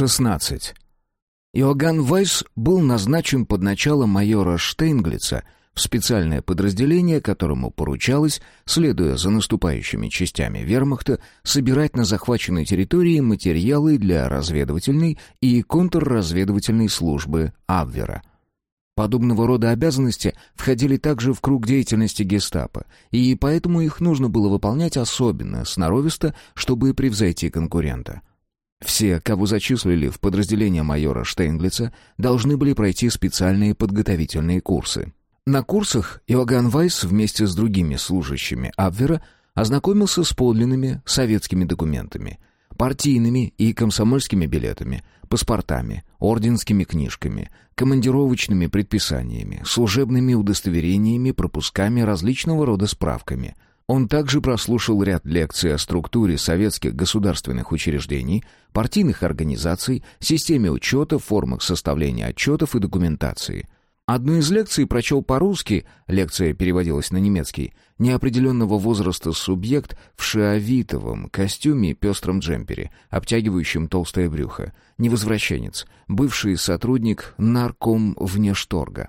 16. Иоганн Вайс был назначен под начало майора Штейнглица в специальное подразделение, которому поручалось, следуя за наступающими частями вермахта, собирать на захваченной территории материалы для разведывательной и контрразведывательной службы Абвера. Подобного рода обязанности входили также в круг деятельности гестапо, и поэтому их нужно было выполнять особенно сноровисто, чтобы превзойти конкурента. Все, кого зачислили в подразделение майора Штейнглица, должны были пройти специальные подготовительные курсы. На курсах Иоганн Вайс вместе с другими служащими Абвера ознакомился с подлинными советскими документами, партийными и комсомольскими билетами, паспортами, орденскими книжками, командировочными предписаниями, служебными удостоверениями, пропусками, различного рода справками – он также прослушал ряд лекций о структуре советских государственных учреждений, партийных организаций, системе учета, формах составления отчетов и документации. Одну из лекций прочел по-русски, лекция переводилась на немецкий, неопределенного возраста субъект в шиавитовом костюме и пестром джемпере, обтягивающем толстое брюхо, невозвращенец, бывший сотрудник нарком внешторга.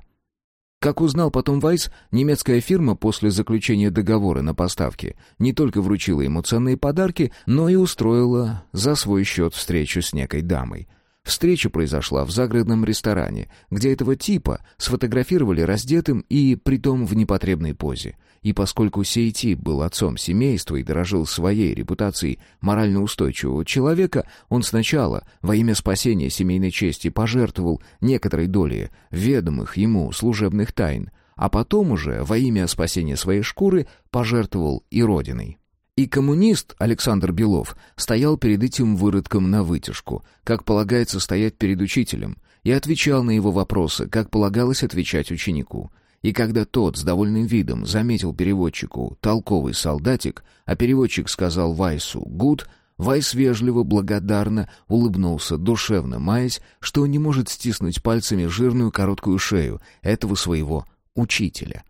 Как узнал потом Вайс, немецкая фирма после заключения договора на поставки не только вручила ему ценные подарки, но и устроила за свой счет встречу с некой дамой — Встреча произошла в загородном ресторане, где этого типа сфотографировали раздетым и притом в непотребной позе. И поскольку сей тип был отцом семейства и дорожил своей репутацией морально устойчивого человека, он сначала, во имя спасения семейной чести, пожертвовал некоторой долей ведомых ему служебных тайн, а потом уже, во имя спасения своей шкуры, пожертвовал и родиной. И коммунист Александр Белов стоял перед этим выродком на вытяжку, как полагается стоять перед учителем, и отвечал на его вопросы, как полагалось отвечать ученику. И когда тот с довольным видом заметил переводчику «толковый солдатик», а переводчик сказал Вайсу «гуд», Вайс вежливо, благодарно улыбнулся, душевно маясь, что не может стиснуть пальцами жирную короткую шею этого своего учителя.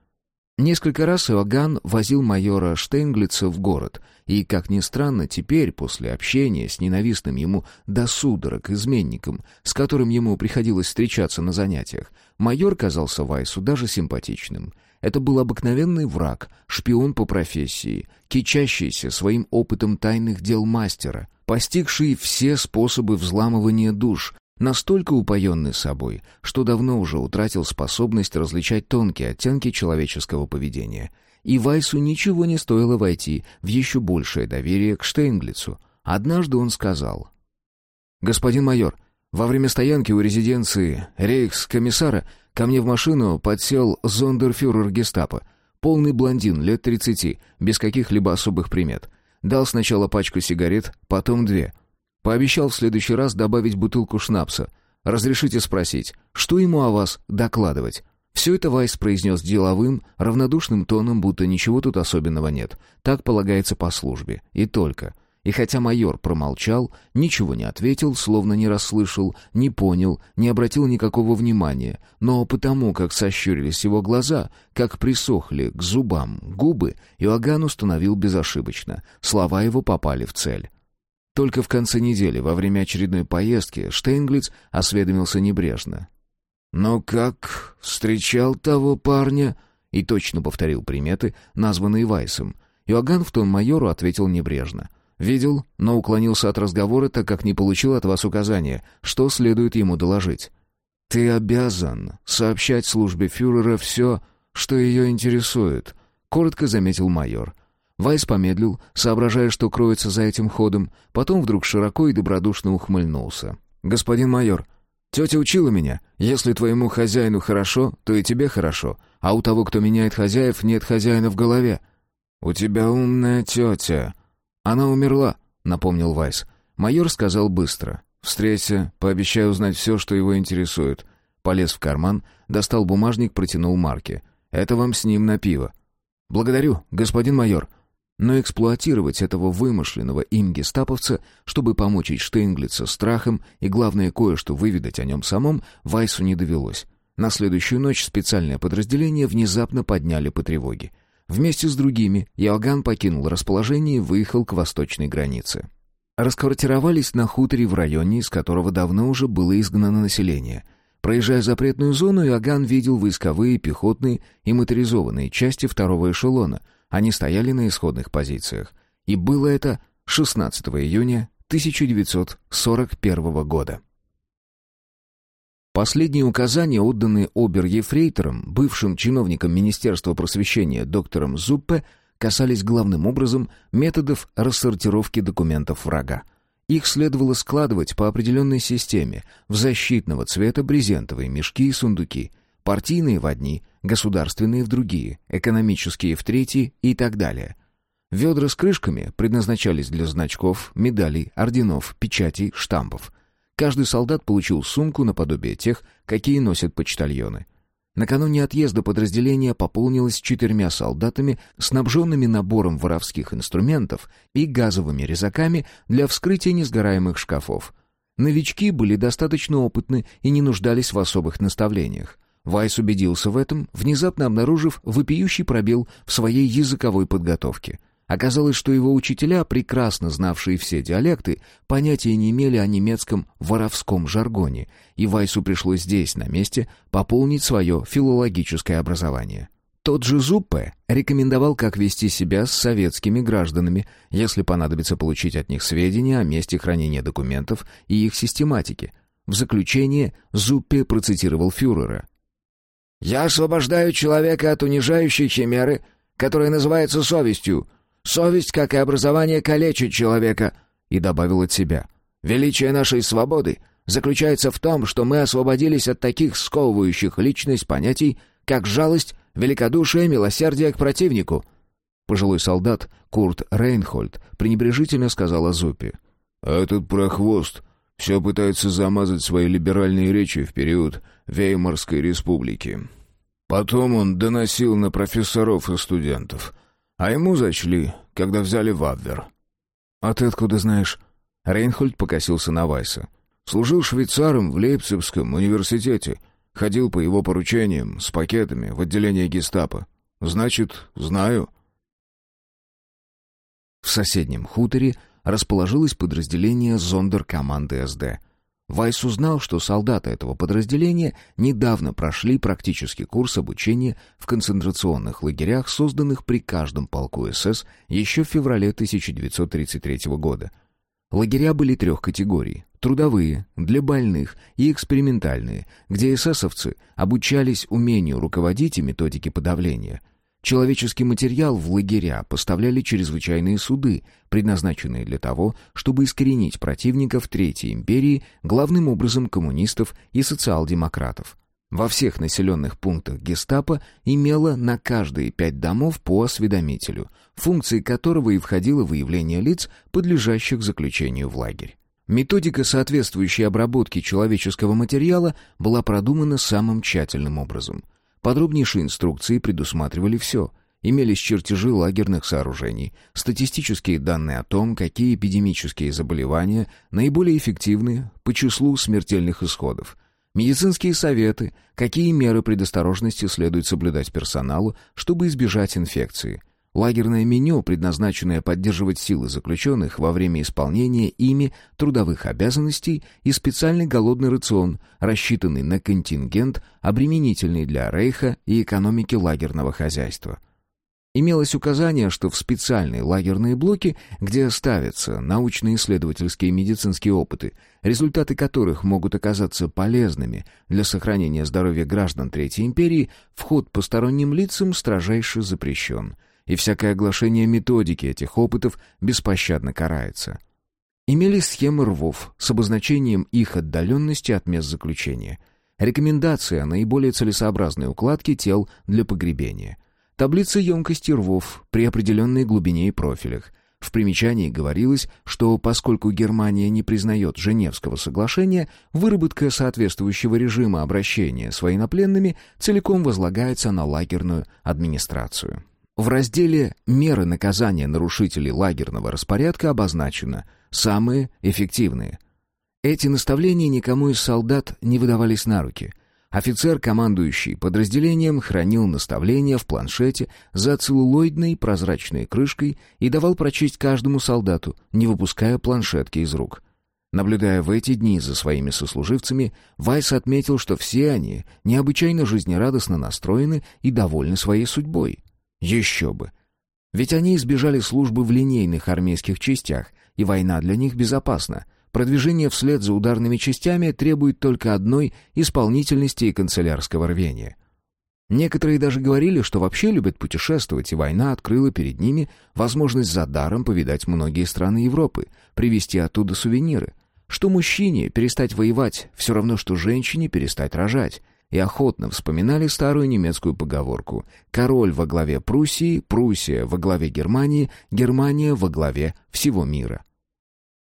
Несколько раз Иоганн возил майора Штейнглица в город, и, как ни странно, теперь, после общения с ненавистным ему до судорог изменником, с которым ему приходилось встречаться на занятиях, майор казался Вайсу даже симпатичным. Это был обыкновенный враг, шпион по профессии, кичащийся своим опытом тайных дел мастера, постигший все способы взламывания душ, настолько упоенный собой, что давно уже утратил способность различать тонкие оттенки человеческого поведения. И Вайсу ничего не стоило войти в еще большее доверие к Штейнглицу. Однажды он сказал, «Господин майор, во время стоянки у резиденции рейхс-комиссара ко мне в машину подсел зондерфюрер гестапо, полный блондин, лет тридцати, без каких-либо особых примет. Дал сначала пачку сигарет, потом две — Пообещал в следующий раз добавить бутылку шнапса. «Разрешите спросить, что ему о вас докладывать?» Все это Вайс произнес деловым, равнодушным тоном, будто ничего тут особенного нет. Так полагается по службе. И только. И хотя майор промолчал, ничего не ответил, словно не расслышал, не понял, не обратил никакого внимания, но потому, как сощурились его глаза, как присохли к зубам губы, Иоганн установил безошибочно. Слова его попали в цель. Только в конце недели, во время очередной поездки, Штейнглиц осведомился небрежно. «Но как встречал того парня?» и точно повторил приметы, названные Вайсом. Иоганн в тон майору ответил небрежно. «Видел, но уклонился от разговора, так как не получил от вас указания, что следует ему доложить». «Ты обязан сообщать службе фюрера все, что ее интересует», — коротко заметил майор. Вайс помедлил, соображая, что кроется за этим ходом, потом вдруг широко и добродушно ухмыльнулся. «Господин майор, тетя учила меня, если твоему хозяину хорошо, то и тебе хорошо, а у того, кто меняет хозяев, нет хозяина в голове». «У тебя умная тетя». «Она умерла», — напомнил Вайс. Майор сказал быстро. «Встреться, пообещай узнать все, что его интересует». Полез в карман, достал бумажник, протянул Марке. «Это вам с ним на пиво». «Благодарю, господин майор», но эксплуатировать этого вымышленного им гестаповца, чтобы помочь Штейнглица страхом и, главное, кое-что выведать о нем самом, Вайсу не довелось. На следующую ночь специальное подразделение внезапно подняли по тревоге. Вместе с другими Иоганн покинул расположение и выехал к восточной границе. расквартировались на хуторе в районе, из которого давно уже было изгнано население. Проезжая запретную зону, Иоганн видел войсковые, пехотные и моторизованные части второго эшелона. Они стояли на исходных позициях. И было это 16 июня 1941 года. Последние указания, отданные обер-ефрейтором, бывшим чиновником Министерства просвещения доктором Зуппе, касались главным образом методов рассортировки документов врага. Их следовало складывать по определенной системе в защитного цвета брезентовые мешки и сундуки, партийные в одни, государственные в другие, экономические в третьи и так далее. Ведра с крышками предназначались для значков, медалей, орденов, печатей, штампов. Каждый солдат получил сумку наподобие тех, какие носят почтальоны. Накануне отъезда подразделение пополнилось четырьмя солдатами, снабженными набором воровских инструментов и газовыми резаками для вскрытия несгораемых шкафов. Новички были достаточно опытны и не нуждались в особых наставлениях. Вайс убедился в этом, внезапно обнаружив вопиющий пробел в своей языковой подготовке — Оказалось, что его учителя, прекрасно знавшие все диалекты, понятия не имели о немецком воровском жаргоне, и Вайсу пришлось здесь, на месте, пополнить свое филологическое образование. Тот же Зуппе рекомендовал, как вести себя с советскими гражданами, если понадобится получить от них сведения о месте хранения документов и их систематике. В заключение Зуппе процитировал фюрера. «Я освобождаю человека от унижающей химеры, которая называется совестью, Совесть, как и образование, калечит человека». И добавил от себя. «Величие нашей свободы заключается в том, что мы освободились от таких сковывающих личность понятий, как жалость, великодушие, милосердие к противнику». Пожилой солдат Курт Рейнхольд пренебрежительно сказал о Зупе. «Этот прохвост все пытается замазать свои либеральные речи в период Веймарской республики. Потом он доносил на профессоров и студентов. А ему зачли, когда взяли в Абвер. «А ты откуда знаешь?» Рейнхольд покосился на Вайса. «Служил швейцаром в Лейпцигском университете. Ходил по его поручениям с пакетами в отделение гестапо. Значит, знаю». В соседнем хуторе расположилось подразделение зондеркоманды СД — Вайс узнал, что солдаты этого подразделения недавно прошли практический курс обучения в концентрационных лагерях, созданных при каждом полку СС еще в феврале 1933 года. Лагеря были трех категорий – трудовые, для больных и экспериментальные, где эсэсовцы обучались умению руководить и методике подавления – Человеческий материал в лагеря поставляли чрезвычайные суды, предназначенные для того, чтобы искоренить противников Третьей империи, главным образом коммунистов и социал-демократов. Во всех населенных пунктах гестапо имело на каждые пять домов по осведомителю, функции которого и входило выявление лиц, подлежащих заключению в лагерь. Методика соответствующей обработки человеческого материала была продумана самым тщательным образом. Подробнейшие инструкции предусматривали все. Имелись чертежи лагерных сооружений, статистические данные о том, какие эпидемические заболевания наиболее эффективны по числу смертельных исходов, медицинские советы, какие меры предосторожности следует соблюдать персоналу, чтобы избежать инфекции – Лагерное меню, предназначенное поддерживать силы заключенных во время исполнения ими трудовых обязанностей и специальный голодный рацион, рассчитанный на контингент, обременительный для Рейха и экономики лагерного хозяйства. Имелось указание, что в специальные лагерные блоки, где ставятся научно-исследовательские и медицинские опыты, результаты которых могут оказаться полезными для сохранения здоровья граждан Третьей империи, вход посторонним лицам строжайше запрещен – и всякое оглашение методики этих опытов беспощадно карается. Имелись схемы рвов с обозначением их отдаленности от мест заключения, рекомендации о наиболее целесообразной укладке тел для погребения, таблица емкости рвов при определенной глубине и профилях, в примечании говорилось, что поскольку Германия не признает Женевского соглашения, выработка соответствующего режима обращения с военнопленными целиком возлагается на лагерную администрацию. В разделе «Меры наказания нарушителей лагерного распорядка» обозначено «самые эффективные». Эти наставления никому из солдат не выдавались на руки. Офицер, командующий подразделением, хранил наставления в планшете за целлулоидной прозрачной крышкой и давал прочесть каждому солдату, не выпуская планшетки из рук. Наблюдая в эти дни за своими сослуживцами, Вайс отметил, что все они необычайно жизнерадостно настроены и довольны своей судьбой. Еще бы! Ведь они избежали службы в линейных армейских частях, и война для них безопасна — Продвижение вслед за ударными частями требует только одной исполнительности и канцелярского рвения. Некоторые даже говорили, что вообще любят путешествовать, и война открыла перед ними возможность за даром повидать многие страны Европы, привезти оттуда сувениры. Что мужчине перестать воевать, все равно, что женщине перестать рожать. И охотно вспоминали старую немецкую поговорку «Король во главе Пруссии, Пруссия во главе Германии, Германия во главе всего мира».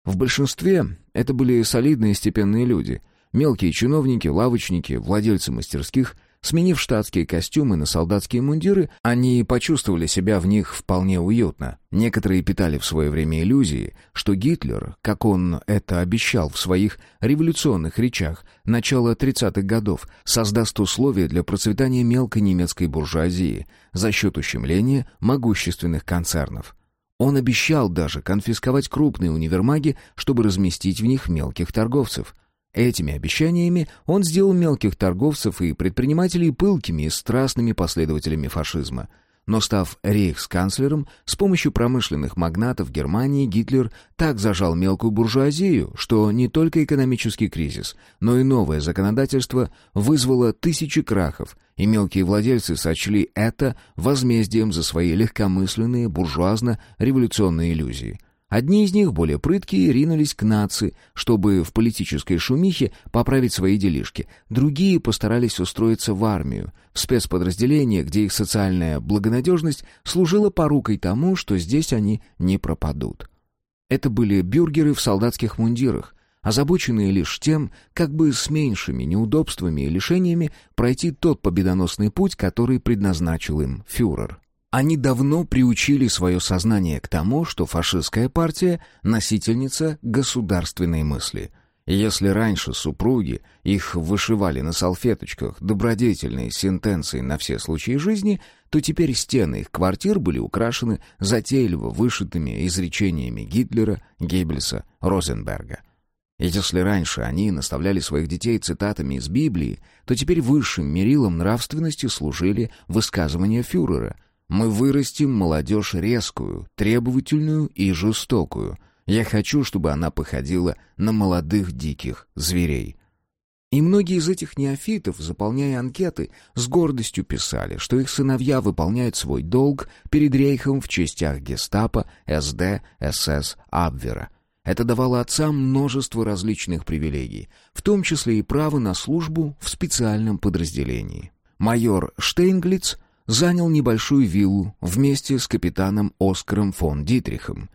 В большинстве это были солидные степенные люди, мелкие чиновники, лавочники, владельцы мастерских. Сменив штатские костюмы на солдатские мундиры, они почувствовали себя в них вполне уютно. Некоторые питали в свое время иллюзии, что Гитлер, как он это обещал в своих революционных речах начала 30-х годов, создаст условия для процветания мелкой немецкой буржуазии за счет ущемления могущественных концернов. Он обещал даже конфисковать крупные универмаги, чтобы разместить в них мелких торговцев. Этими обещаниями он сделал мелких торговцев и предпринимателей пылкими и страстными последователями фашизма – но став рейхсканцлером, с помощью промышленных магнатов Германии Гитлер так зажал мелкую буржуазию, что не только экономический кризис, но и новое законодательство вызвало тысячи крахов, и мелкие владельцы сочли это возмездием за свои легкомысленные буржуазно-революционные иллюзии – Одни из них, более прыткие, ринулись к нации, чтобы в политической шумихе поправить свои делишки. Другие постарались устроиться в армию, в спецподразделение, где их социальная благонадежность служила порукой тому, что здесь они не пропадут. Это были бюргеры в солдатских мундирах, озабоченные лишь тем, как бы с меньшими неудобствами и лишениями пройти тот победоносный путь, который предназначил им фюрер. Они давно приучили свое сознание к тому, что фашистская партия — носительница государственной мысли. если раньше супруги их вышивали на салфеточках добродетельные сентенции на все случаи жизни, то теперь стены их квартир были украшены затейливо вышитыми изречениями Гитлера, Геббельса, Розенберга. Если раньше они наставляли своих детей цитатами из Библии, то теперь высшим мерилом нравственности служили высказывания фюрера — мы вырастим молодежь резкую, требовательную и жестокую. Я хочу, чтобы она походила на молодых диких зверей. И многие из этих неофитов, заполняя анкеты, с гордостью писали, что их сыновья выполняют свой долг перед рейхом в частях гестапо, СД, СС, Абвера. Это давало отцам множество различных привилегий, в том числе и право на службу в специальном подразделении. Майор Штейнглиц занял небольшую виллу вместе с капитаном Оскаром фон Дитрихом.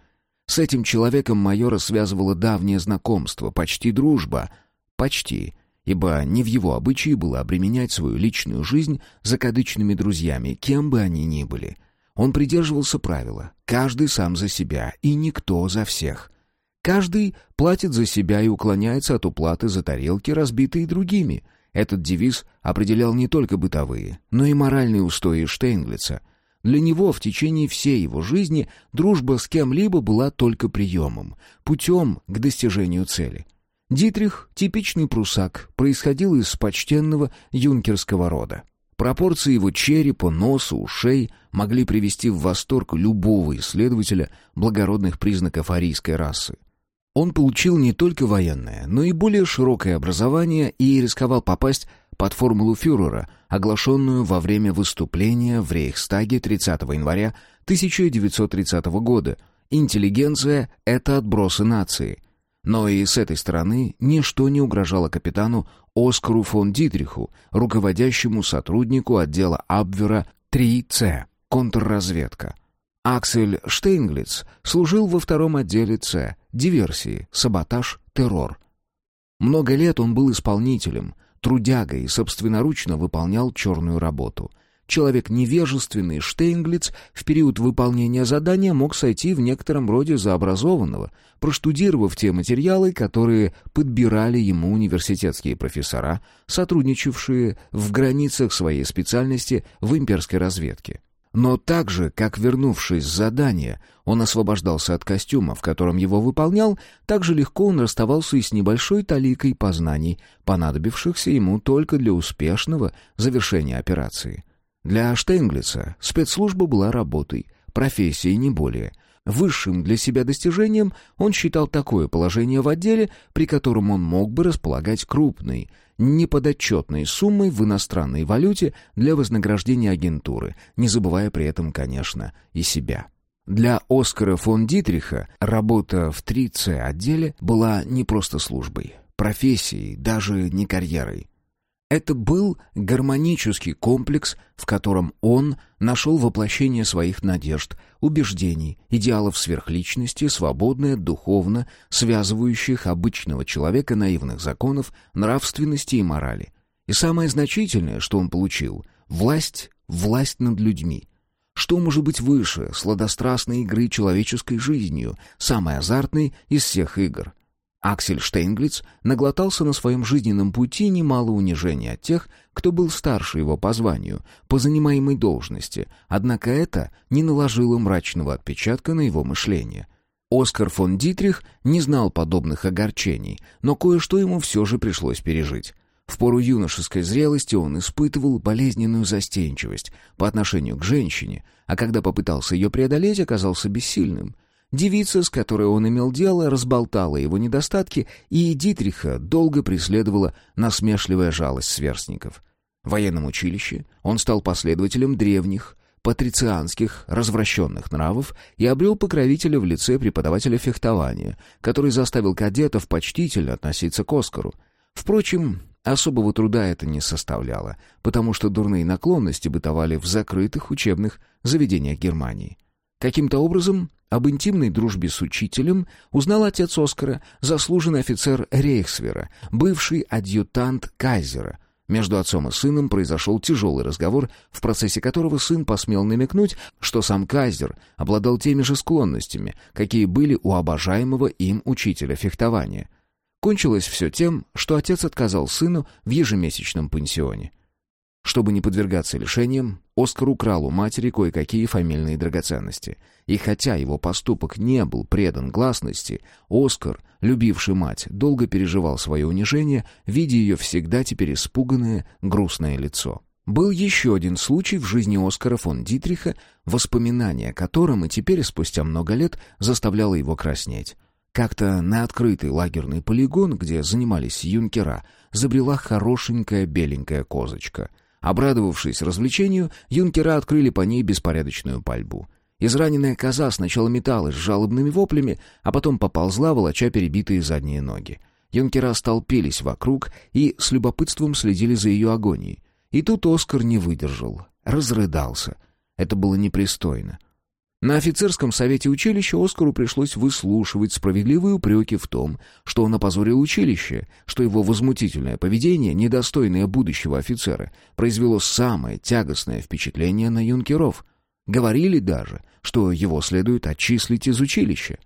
С этим человеком майора связывало давнее знакомство, почти дружба. Почти, ибо не в его обычае было обременять свою личную жизнь закадычными друзьями, кем бы они ни были. Он придерживался правила «каждый сам за себя и никто за всех». Каждый платит за себя и уклоняется от уплаты за тарелки, разбитые другими — этот девиз определял не только бытовые, но и моральные устои Штейнглица. Для него в течение всей его жизни дружба с кем-либо была только приемом, путем к достижению цели. Дитрих, типичный прусак, происходил из почтенного юнкерского рода. Пропорции его черепа, носа, ушей могли привести в восторг любого исследователя благородных признаков арийской расы. Он получил не только военное, но и более широкое образование и рисковал попасть под формулу фюрера, оглашенную во время выступления в Рейхстаге 30 января 1930 года. Интеллигенция — это отбросы нации. Но и с этой стороны ничто не угрожало капитану Оскару фон Дитриху, руководящему сотруднику отдела Абвера 3C, контрразведка — Аксель Штейнглиц служил во втором отделе С, диверсии, саботаж, террор. Много лет он был исполнителем, трудягой и собственноручно выполнял черную работу. Человек невежественный Штейнглиц в период выполнения задания мог сойти в некотором роде за образованного, проштудировав те материалы, которые подбирали ему университетские профессора, сотрудничавшие в границах своей специальности в имперской разведке. Но так же, как вернувшись с задания, он освобождался от костюма, в котором его выполнял, так же легко он расставался и с небольшой таликой познаний, понадобившихся ему только для успешного завершения операции. Для Штейнглица спецслужба была работой, профессией не более — Высшим для себя достижением он считал такое положение в отделе, при котором он мог бы располагать крупной, неподотчетной суммой в иностранной валюте для вознаграждения агентуры, не забывая при этом, конечно, и себя. Для Оскара фон Дитриха работа в 3С-отделе была не просто службой, профессией, даже не карьерой. Это был гармонический комплекс, в котором он нашел воплощение своих надежд, убеждений, идеалов сверхличности, свободное, духовно, связывающих обычного человека наивных законов, нравственности и морали. И самое значительное, что он получил — власть, власть над людьми. Что может быть выше сладострастной игры человеческой жизнью, самой азартной из всех игр — Аксель Штейнглиц наглотался на своем жизненном пути немало унижений от тех, кто был старше его по званию, по занимаемой должности, однако это не наложило мрачного отпечатка на его мышление. Оскар фон Дитрих не знал подобных огорчений, но кое-что ему все же пришлось пережить. В пору юношеской зрелости он испытывал болезненную застенчивость по отношению к женщине, а когда попытался ее преодолеть, оказался бессильным. Девица, с которой он имел дело, разболтала его недостатки, и Дитриха долго преследовала насмешливая жалость сверстников. В военном училище он стал последователем древних, патрицианских, развращенных нравов и обрел покровителя в лице преподавателя фехтования, который заставил кадетов почтительно относиться к Оскару. Впрочем, особого труда это не составляло, потому что дурные наклонности бытовали в закрытых учебных заведениях Германии. Каким-то образом об интимной дружбе с учителем узнал отец Оскара, заслуженный офицер Рейхсвера, бывший адъютант Кайзера. Между отцом и сыном произошел тяжелый разговор, в процессе которого сын посмел намекнуть, что сам Кайзер обладал теми же склонностями, какие были у обожаемого им учителя фехтования. Кончилось все тем, что отец отказал сыну в ежемесячном пансионе. Чтобы не подвергаться лишениям, Оскар украл у матери кое-какие фамильные драгоценности. И хотя его поступок не был предан гласности, Оскар, любивший мать, долго переживал свое унижение, видя ее всегда теперь испуганное, грустное лицо. Был еще один случай в жизни Оскара фон Дитриха, воспоминание о котором и теперь, спустя много лет, заставляло его краснеть. Как-то на открытый лагерный полигон, где занимались юнкера, забрела хорошенькая беленькая козочка — Обрадовавшись развлечению, юнкера открыли по ней беспорядочную пальбу. Израненная коза сначала металась с жалобными воплями, а потом поползла, волоча перебитые задние ноги. Юнкера столпились вокруг и с любопытством следили за ее агонией. И тут Оскар не выдержал, разрыдался. Это было непристойно. На офицерском совете училища Оскару пришлось выслушивать справедливые упреки в том, что он опозорил училище, что его возмутительное поведение, недостойное будущего офицера, произвело самое тягостное впечатление на юнкеров. Говорили даже, что его следует отчислить из училища.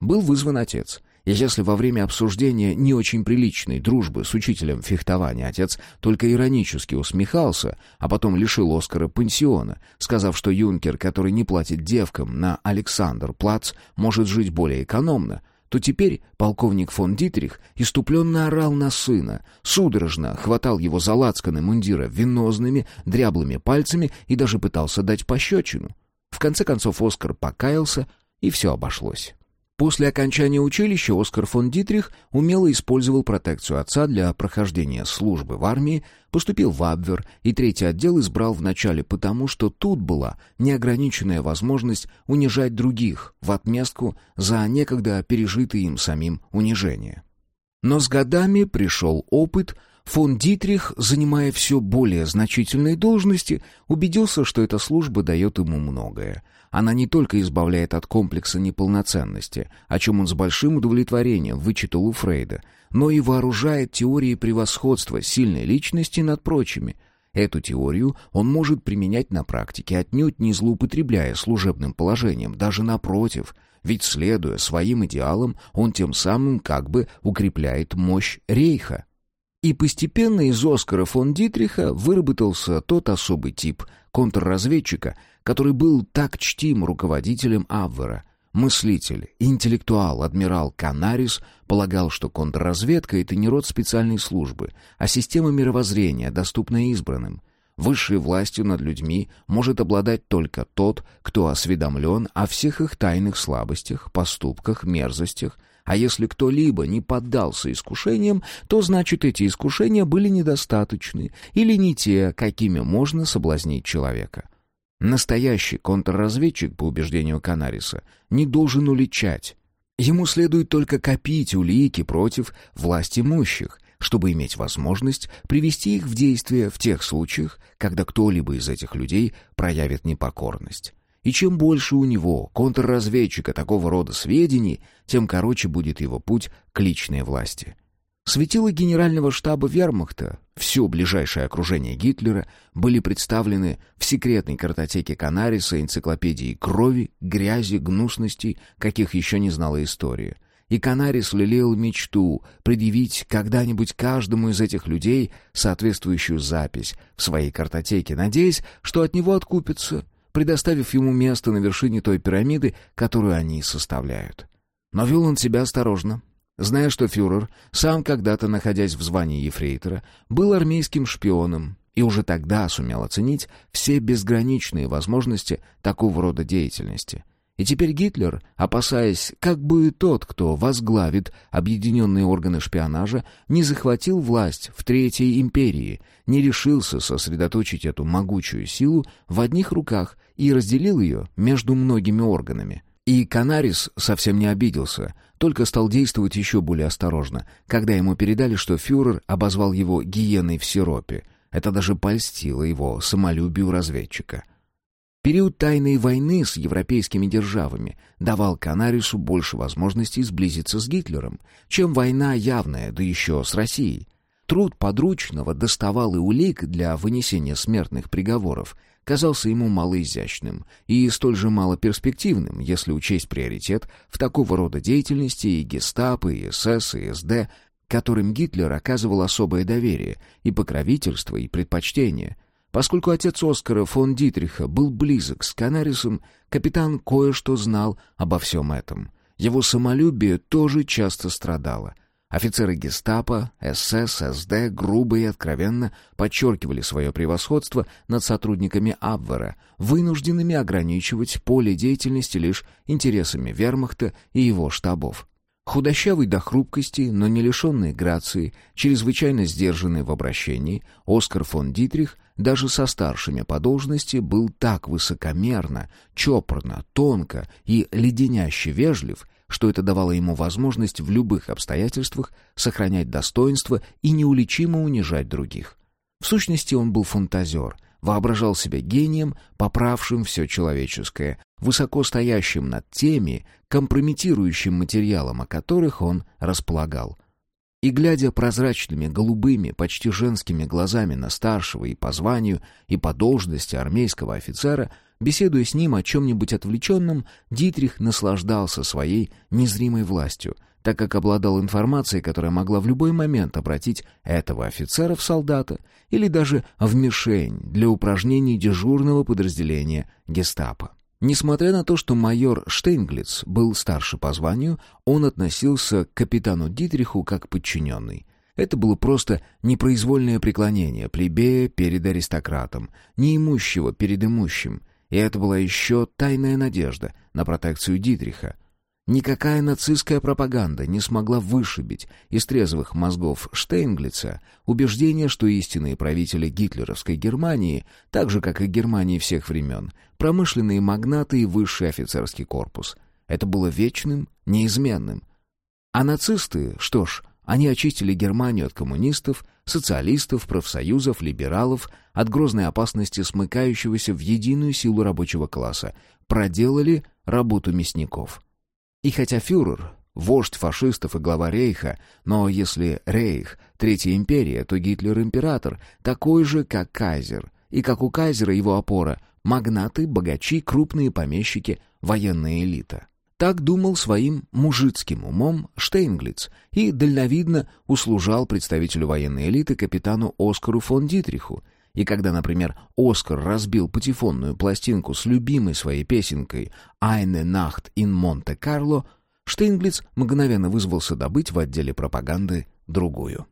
Был вызван отец — и если во время обсуждения не очень приличной дружбы с учителем фехтования отец только иронически усмехался, а потом лишил Оскара пансиона, сказав, что юнкер, который не платит девкам на Александр Плац, может жить более экономно, то теперь полковник фон Дитрих иступленно орал на сына, судорожно хватал его за лацканы мундира венозными, дряблыми пальцами и даже пытался дать пощечину. В конце концов Оскар покаялся, и все обошлось. После окончания училища Оскар фон Дитрих умело использовал протекцию отца для прохождения службы в армии, поступил в Абвер и третий отдел избрал вначале потому, что тут была неограниченная возможность унижать других в отместку за некогда пережитые им самим унижения. Но с годами пришел опыт, фон Дитрих, занимая все более значительные должности, убедился, что эта служба дает ему многое — она не только избавляет от комплекса неполноценности, о чем он с большим удовлетворением вычитал у Фрейда, но и вооружает теорией превосходства сильной личности над прочими. Эту теорию он может применять на практике, отнюдь не злоупотребляя служебным положением, даже напротив, ведь, следуя своим идеалам, он тем самым как бы укрепляет мощь рейха. И постепенно из Оскара фон Дитриха выработался тот особый тип контрразведчика, который был так чтим руководителем Абвера — Мыслитель, интеллектуал, адмирал Канарис полагал, что контрразведка — это не род специальной службы, а система мировоззрения, доступная избранным. Высшей властью над людьми может обладать только тот, кто осведомлен о всех их тайных слабостях, поступках, мерзостях, а если кто-либо не поддался искушениям, то значит эти искушения были недостаточны или не те, какими можно соблазнить человека. Настоящий контрразведчик, по убеждению Канариса, не должен уличать. Ему следует только копить улики против власти имущих, чтобы иметь возможность привести их в действие в тех случаях, когда кто-либо из этих людей проявит непокорность. И чем больше у него, контрразведчика, такого рода сведений, тем короче будет его путь к личной власти. Светила генерального штаба вермахта, все ближайшее окружение Гитлера, были представлены в секретной картотеке Канариса энциклопедии крови, грязи, гнусностей, каких еще не знала история. И Канарис лелеял мечту предъявить когда-нибудь каждому из этих людей соответствующую запись в своей картотеке, надеясь, что от него откупятся, предоставив ему место на вершине той пирамиды, которую они составляют. Но вел он себя осторожно, Зная, что фюрер, сам когда-то находясь в звании ефрейтора, был армейским шпионом и уже тогда сумел оценить все безграничные возможности такого рода деятельности. И теперь Гитлер, опасаясь, как бы тот, кто возглавит объединенные органы шпионажа, не захватил власть в Третьей империи, не решился сосредоточить эту могучую силу в одних руках и разделил ее между многими органами. И Канарис совсем не обиделся, только стал действовать еще более осторожно, когда ему передали, что фюрер обозвал его «гиеной в сиропе». Это даже польстило его самолюбию разведчика. Период тайной войны с европейскими державами давал Канарису больше возможностей сблизиться с Гитлером, чем война явная, да еще с Россией. Труд подручного доставал и улик для вынесения смертных приговоров — казался ему малоизящным и столь же малоперспективным, если учесть приоритет в такого рода деятельности и гестапо, и СС, и СД, которым Гитлер оказывал особое доверие и покровительство, и предпочтение. Поскольку отец Оскара фон Дитриха был близок с Канарисом, капитан кое-что знал обо всем этом. Его самолюбие тоже часто страдало — Офицеры гестапо, СС, СД грубо и откровенно подчеркивали свое превосходство над сотрудниками Абвера, вынужденными ограничивать поле деятельности лишь интересами вермахта и его штабов. Худощавый до хрупкости, но не лишенный грации, чрезвычайно сдержанный в обращении, Оскар фон Дитрих даже со старшими по должности был так высокомерно, чопорно, тонко и леденяще вежлив, что это давало ему возможность в любых обстоятельствах сохранять достоинство и неуличимо унижать других. В сущности, он был фантазер, воображал себя гением, поправшим все человеческое, высоко стоящим над теми, компрометирующим материалом, о которых он располагал. И, глядя прозрачными, голубыми, почти женскими глазами на старшего и по званию, и по должности армейского офицера, Беседуя с ним о чем-нибудь отвлеченном, Дитрих наслаждался своей незримой властью, так как обладал информацией, которая могла в любой момент обратить этого офицера в солдата или даже в мишень для упражнений дежурного подразделения гестапо. Несмотря на то, что майор Штейнглиц был старше по званию, он относился к капитану Дитриху как подчиненный. Это было просто непроизвольное преклонение плебея перед аристократом, неимущего перед имущим — и это была еще тайная надежда на протекцию Дитриха. Никакая нацистская пропаганда не смогла вышибить из трезвых мозгов Штейнглица убеждение, что истинные правители гитлеровской Германии, так же, как и Германии всех времен, промышленные магнаты и высший офицерский корпус. Это было вечным, неизменным. А нацисты, что ж, они очистили Германию от коммунистов, социалистов, профсоюзов, либералов, от грозной опасности смыкающегося в единую силу рабочего класса, проделали работу мясников. И хотя фюрер вождь фашистов и глава Рейха, но если Рейх — Третья империя, то Гитлер — император, такой же, как Кайзер. И как у Кайзера его опора — магнаты, богачи, крупные помещики, военная элита. Так думал своим мужицким умом Штейнглиц и дальновидно услужал представителю военной элиты капитану Оскару фон Дитриху. И когда, например, Оскар разбил патефонную пластинку с любимой своей песенкой «Eine Nacht in Monte Carlo», Штейнглиц мгновенно вызвался добыть в отделе пропаганды другую.